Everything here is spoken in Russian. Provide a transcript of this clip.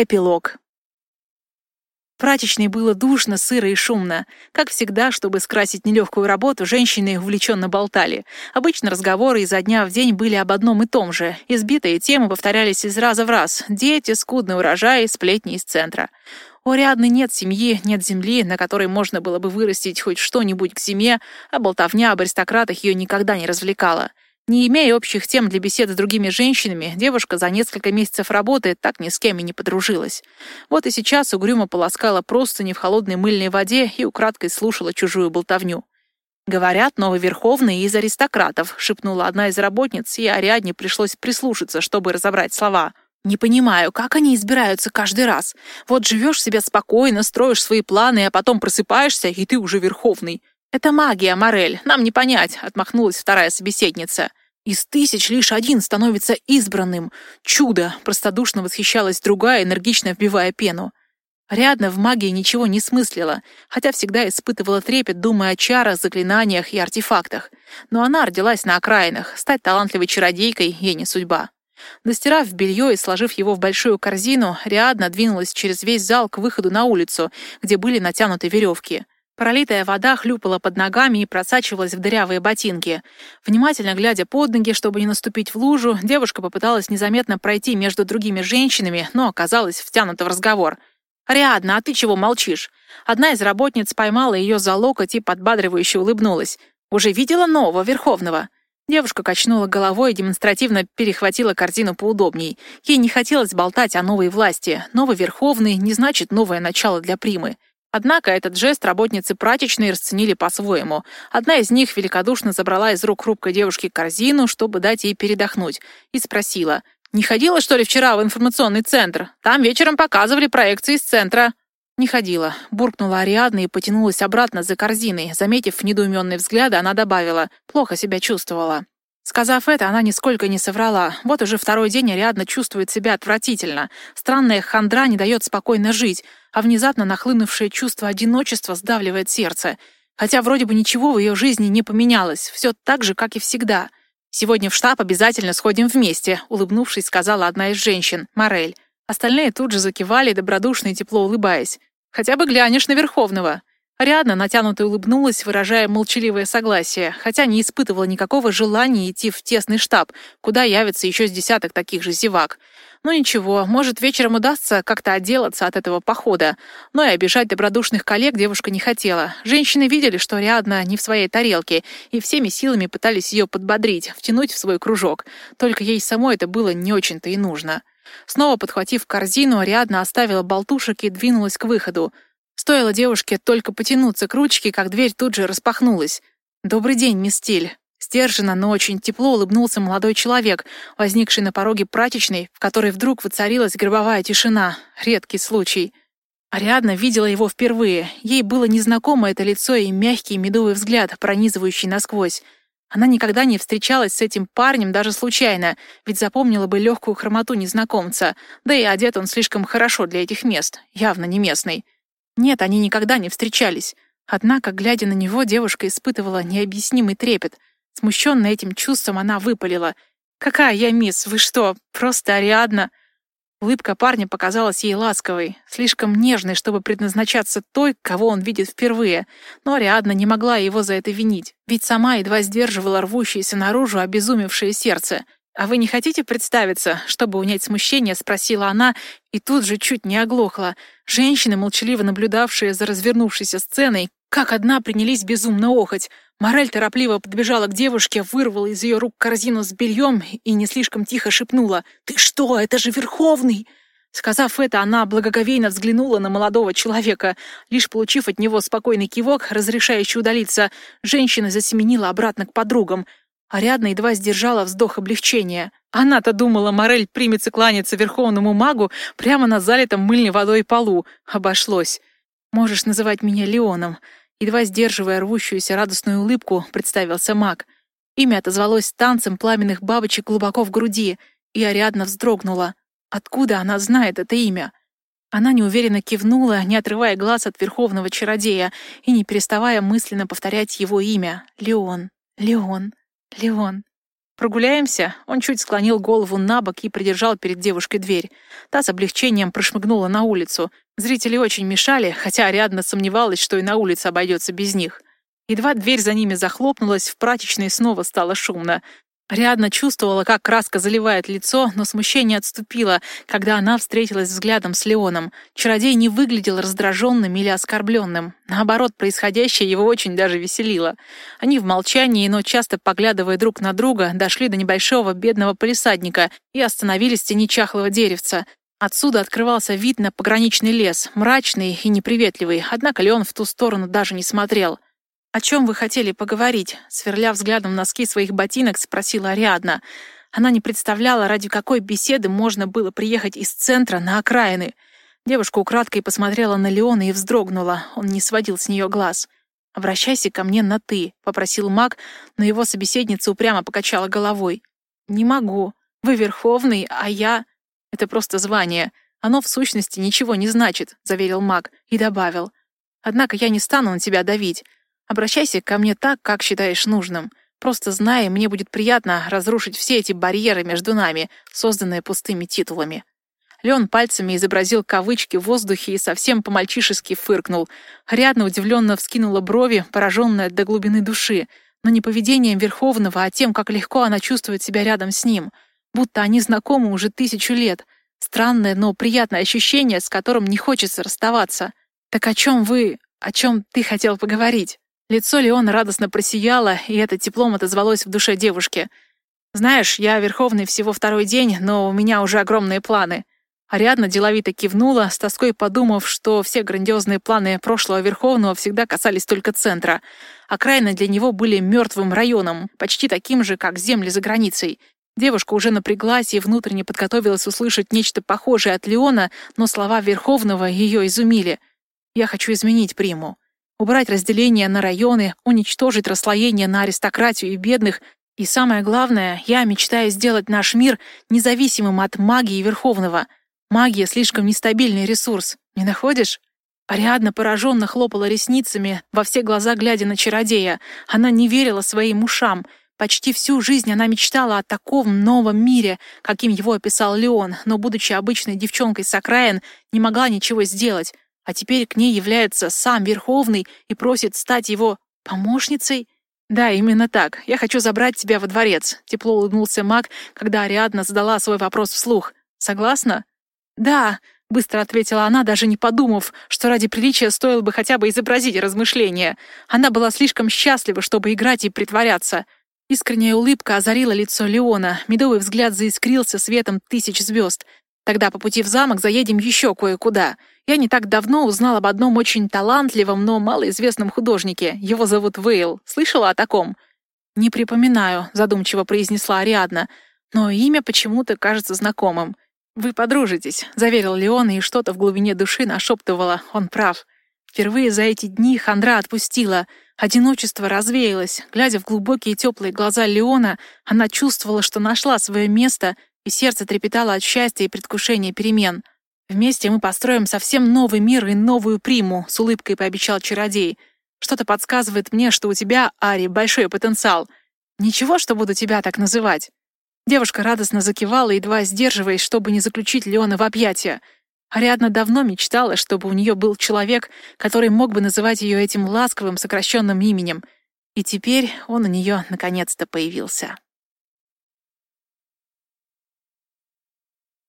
Эпилог. В прачечной было душно, сыро и шумно. Как всегда, чтобы скрасить нелегкую работу, женщины увлеченно болтали. Обычно разговоры изо дня в день были об одном и том же. Избитые темы повторялись из раза в раз. Дети, скудный урожай, сплетни из центра. У Ариадны нет семьи, нет земли, на которой можно было бы вырастить хоть что-нибудь к зиме, а болтовня об аристократах ее никогда не развлекала. Не имея общих тем для бесед с другими женщинами, девушка за несколько месяцев работы так ни с кем и не подружилась. Вот и сейчас угрюмо полоскала простыни в холодной мыльной воде и украдкой слушала чужую болтовню. «Говорят, новый Верховный из аристократов», — шепнула одна из работниц, и Ариадне пришлось прислушаться, чтобы разобрать слова. «Не понимаю, как они избираются каждый раз? Вот живешь себе спокойно, строишь свои планы, а потом просыпаешься, и ты уже Верховный. «Это магия, Морель, нам не понять», — отмахнулась вторая собеседница. «Из тысяч лишь один становится избранным. Чудо!» — простодушно восхищалась другая, энергично вбивая пену. Рядно в магии ничего не смыслила, хотя всегда испытывала трепет, думая о чарах, заклинаниях и артефактах. Но она родилась на окраинах, стать талантливой чародейкой ей не судьба. Достирав белье и сложив его в большую корзину, Риадна двинулась через весь зал к выходу на улицу, где были натянуты веревки. Пролитая вода хлюпала под ногами и просачивалась в дырявые ботинки. Внимательно глядя под ноги, чтобы не наступить в лужу, девушка попыталась незаметно пройти между другими женщинами, но оказалась втянута в разговор. «Ариадна, а ты чего молчишь?» Одна из работниц поймала ее за локоть и подбадривающе улыбнулась. «Уже видела нового Верховного?» Девушка качнула головой и демонстративно перехватила корзину поудобней. Ей не хотелось болтать о новой власти. Новый Верховный не значит новое начало для Примы. Однако этот жест работницы прачечной расценили по-своему. Одна из них великодушно забрала из рук хрупкой девушки корзину, чтобы дать ей передохнуть, и спросила, «Не ходила, что ли, вчера в информационный центр? Там вечером показывали проекции из центра». «Не ходила», — буркнула Ариадна и потянулась обратно за корзиной. Заметив недоуменный взгляд, она добавила, «Плохо себя чувствовала». Сказав это, она нисколько не соврала. Вот уже второй день Ариадна чувствует себя отвратительно. Странная хандра не дает спокойно жить, а внезапно нахлынувшее чувство одиночества сдавливает сердце. Хотя вроде бы ничего в ее жизни не поменялось, все так же, как и всегда. «Сегодня в штаб обязательно сходим вместе», — улыбнувшись, сказала одна из женщин, Морель. Остальные тут же закивали, добродушно и тепло улыбаясь. «Хотя бы глянешь на Верховного». Ариадна натянуто улыбнулась, выражая молчаливое согласие, хотя не испытывала никакого желания идти в тесный штаб, куда явится еще с десяток таких же зевак. Ну ничего, может, вечером удастся как-то отделаться от этого похода. Но и обижать добродушных коллег девушка не хотела. Женщины видели, что Ариадна не в своей тарелке, и всеми силами пытались ее подбодрить, втянуть в свой кружок. Только ей самой это было не очень-то и нужно. Снова подхватив корзину, Ариадна оставила болтушек и двинулась к выходу. Стоило девушке только потянуться к ручке, как дверь тут же распахнулась. «Добрый день, мисс Стиль». Сдержанно, но очень тепло улыбнулся молодой человек, возникший на пороге прачечной, в которой вдруг воцарилась гробовая тишина. Редкий случай. Ариадна видела его впервые. Ей было незнакомо это лицо и мягкий медовый взгляд, пронизывающий насквозь. Она никогда не встречалась с этим парнем даже случайно, ведь запомнила бы легкую хромоту незнакомца, да и одет он слишком хорошо для этих мест, явно не местный. Нет, они никогда не встречались. Однако, глядя на него, девушка испытывала необъяснимый трепет. Смущенная этим чувством, она выпалила. «Какая я мисс? Вы что, просто Ариадна?» Улыбка парня показалась ей ласковой, слишком нежной, чтобы предназначаться той, кого он видит впервые. Но Ариадна не могла его за это винить, ведь сама едва сдерживала рвущееся наружу обезумевшее сердце — «А вы не хотите представиться?» Чтобы унять смущение, спросила она и тут же чуть не оглохла. Женщины, молчаливо наблюдавшие за развернувшейся сценой, как одна принялись безумно охоть. Морель торопливо подбежала к девушке, вырвала из ее рук корзину с бельем и не слишком тихо шепнула «Ты что, это же Верховный!» Сказав это, она благоговейно взглянула на молодого человека. Лишь получив от него спокойный кивок, разрешающий удалиться, женщина засеменила обратно к подругам. Ариадна едва сдержала вздох облегчения. Она-то думала, Морель примется кланяться верховному магу прямо на залитом мыльной водой полу. Обошлось. «Можешь называть меня Леоном», — едва сдерживая рвущуюся радостную улыбку, представился маг. Имя отозвалось танцем пламенных бабочек глубоко в груди, и Ариадна вздрогнула. Откуда она знает это имя? Она неуверенно кивнула, не отрывая глаз от верховного чародея и не переставая мысленно повторять его имя — Леон, Леон. Леон. «Прогуляемся?» Он чуть склонил голову на бок и придержал перед девушкой дверь. Та с облегчением прошмыгнула на улицу. Зрители очень мешали, хотя Ариадна сомневалась, что и на улице обойдется без них. Едва дверь за ними захлопнулась, в прачечной снова стало шумно. Ариадна чувствовала, как краска заливает лицо, но смущение отступило, когда она встретилась взглядом с Леоном. Чародей не выглядел раздраженным или оскорбленным. Наоборот, происходящее его очень даже веселило. Они в молчании, но часто поглядывая друг на друга, дошли до небольшого бедного полисадника и остановились в тени чахлого деревца. Отсюда открывался вид на пограничный лес, мрачный и неприветливый, однако Леон в ту сторону даже не смотрел. «О чем вы хотели поговорить?» Сверля взглядом носки своих ботинок, спросила Ариадна. Она не представляла, ради какой беседы можно было приехать из центра на окраины. Девушка украдкой посмотрела на Леона и вздрогнула. Он не сводил с нее глаз. «Обращайся ко мне на «ты», — попросил маг, но его собеседница упрямо покачала головой. «Не могу. Вы верховный, а я...» «Это просто звание. Оно в сущности ничего не значит», — заверил маг и добавил. «Однако я не стану на тебя давить. Обращайся ко мне так, как считаешь нужным. Просто знай, мне будет приятно разрушить все эти барьеры между нами, созданные пустыми титулами». Леон пальцами изобразил кавычки в воздухе и совсем по-мальчишески фыркнул. Рядно удивленно вскинула брови, пораженная до глубины души, но не поведением Верховного, а тем, как легко она чувствует себя рядом с ним. Будто они знакомы уже тысячу лет. Странное, но приятное ощущение, с которым не хочется расставаться. «Так о чем вы... о чем ты хотел поговорить?» Лицо Леона радостно просияло, и это теплом отозвалось в душе девушки. «Знаешь, я Верховный всего второй день, но у меня уже огромные планы». Ариадна деловито кивнула, с тоской подумав, что все грандиозные планы прошлого Верховного всегда касались только центра. Окраины для него были мертвым районом, почти таким же, как земли за границей. Девушка уже напряглась и внутренне подготовилась услышать нечто похожее от Леона, но слова Верховного ее изумили. «Я хочу изменить приму убрать разделение на районы, уничтожить расслоение на аристократию и бедных, и самое главное, я мечтаю сделать наш мир независимым от магии Верховного. Магия — слишком нестабильный ресурс, не находишь? Ариадна пораженно хлопала ресницами, во все глаза глядя на чародея. Она не верила своим ушам. Почти всю жизнь она мечтала о таком новом мире, каким его описал Леон, но, будучи обычной девчонкой с окраин, не могла ничего сделать а теперь к ней является сам Верховный и просит стать его помощницей? Да, именно так. Я хочу забрать тебя во дворец. Тепло улыбнулся маг, когда Ариадна задала свой вопрос вслух. Согласна? Да, быстро ответила она, даже не подумав, что ради приличия стоило бы хотя бы изобразить размышления. Она была слишком счастлива, чтобы играть и притворяться. Искренняя улыбка озарила лицо Леона, медовый взгляд заискрился светом тысяч звезд. Тогда по пути в замок заедем еще кое-куда. Я не так давно узнал об одном очень талантливом, но малоизвестном художнике. Его зовут Вейл. Слышала о таком? «Не припоминаю», — задумчиво произнесла Ариадна. «Но имя почему-то кажется знакомым». «Вы подружитесь», — заверил Леон, и что-то в глубине души нашептывало. Он прав. Впервые за эти дни хандра отпустила. Одиночество развеялось. Глядя в глубокие теплые глаза Леона, она чувствовала, что нашла свое место, и сердце трепетало от счастья и предвкушения перемен — «Вместе мы построим совсем новый мир и новую приму», — с улыбкой пообещал чародей. «Что-то подсказывает мне, что у тебя, Ари, большой потенциал. Ничего, что буду тебя так называть». Девушка радостно закивала, едва сдерживаясь, чтобы не заключить Леона в объятия. Ариадна давно мечтала, чтобы у нее был человек, который мог бы называть ее этим ласковым сокращенным именем. И теперь он у нее наконец-то появился.